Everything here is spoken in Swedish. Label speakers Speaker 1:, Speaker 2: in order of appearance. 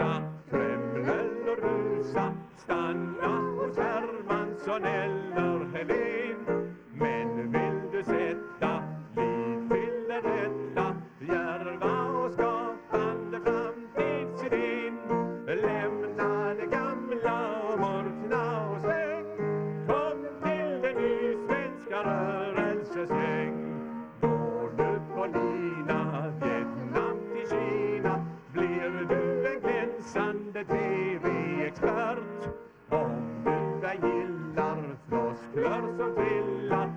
Speaker 1: Rosa, Kremlel och Rosa stanna hos Hermansson eller Helén. Men vill du sätta liv till den rätta, djärva och skapande framtidsidén, lämna det gamla och mörkna blivande TV-expert. Om du ej gillar floskler som trillar